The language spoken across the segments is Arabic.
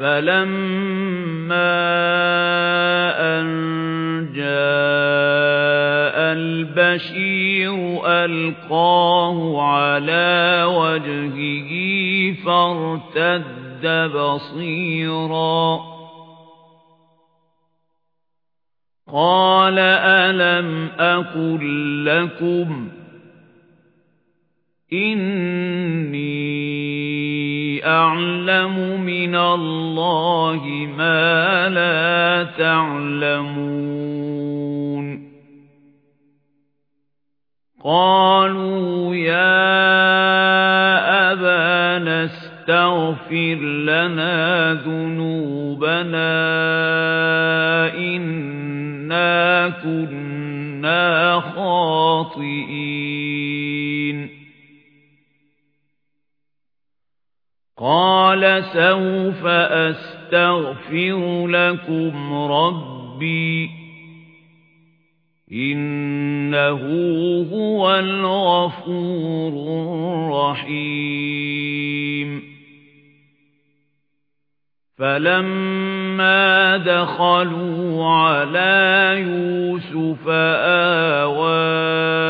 فَلَمَّا أَن جَاءَ الْبَشِيرُ أَلْقَاهُ عَلَى وَجْهِهِ فَارْتَدَّ بَصِيرًا قَالَ أَلَمْ أَقُل لَّكُمْ إِنِّي أَعْلَمُ مِنَ اللَّهِ مَا لَا تَعْلَمُونَ قَالُوا يَا أَبَانَا اسْتَغْفِرْ لَنَا ذُنُوبَنَا إِنَّا كُنَّا خَاطِئِينَ قَالَ سَوْفَ أَسْتَغْفِرُ لَكُمْ رَبِّي إِنَّهُ هُوَ الْغَفُورُ الرَّحِيمُ. فَلَمَّا دَخَلُوا عَلَى يُوسُفَ آوَى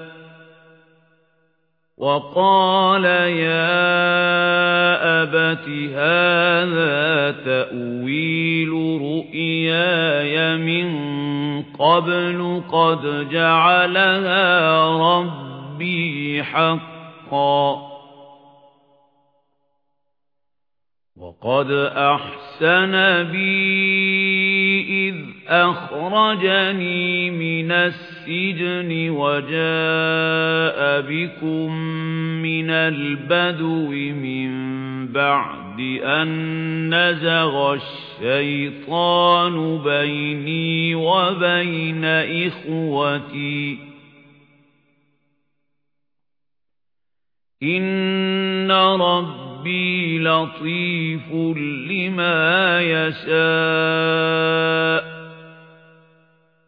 وَقَالَ يَا أَبَتِ هَذَا تَأْوِيلُ رُؤْيَايَ مِن قَبْلُ قَدْ جَعَلَهَا رَبِّي حَقًّا. وَقَدْ أَحْسَنَ بِي إِذْ أَخْرَجَنِي مِنَ السِّجْنِ وَجَاءَ بِكُم مِّنَ الْبَدْوِ مِن بَعْدِ أَن نَّزَغَ الشَّيْطَانُ بَيْنِي وَبَيْنَ إِخْوَتِي إِنَّ رَبِّي رَبِّي لَطِيفٌ لِمَا يَشَاءُ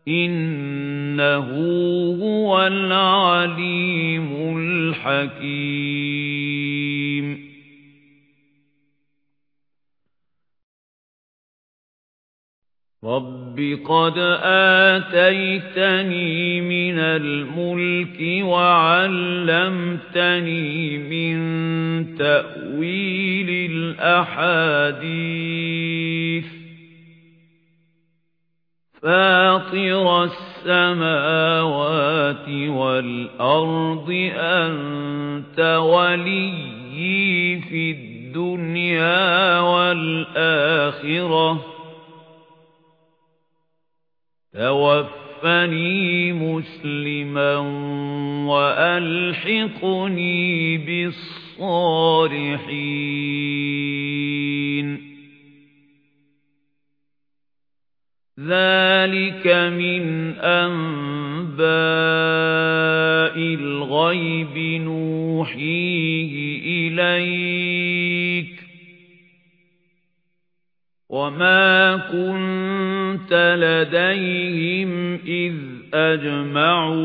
إِنَّهُ هُوَ الْعَلِيمُ الْحَكِيمُ رَبِّ قَدْ آتَيْتَنِي مِنَ الْمُلْكِ وَعَلَّمْتَنِي مِنْ تَأْوِيلِ الْأَحَادِيثِ. فَاطِرَ السَّمَاوَاتِ وَالْأَرْضِ أَنْتَ وَلِيِّي فِي الدُّنْيَا وَالْآخِرَةِ. توفني مسلما وألحقني بالصالحين. ذلك من أنباء الغيب نوحيه إليك. وَمَا كُنْتَ لَدَيْهِمْ إِذْ أَجْمَعُوا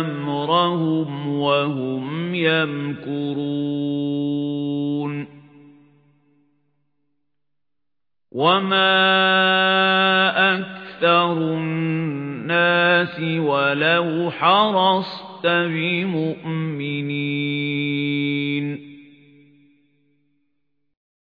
أَمْرَهُمْ وَهُمْ يَمْكُرُونَ وَمَا أَكْثَرُ النَّاسِ وَلَوْ حَرَصْتَ بِمُؤْمِنِينَ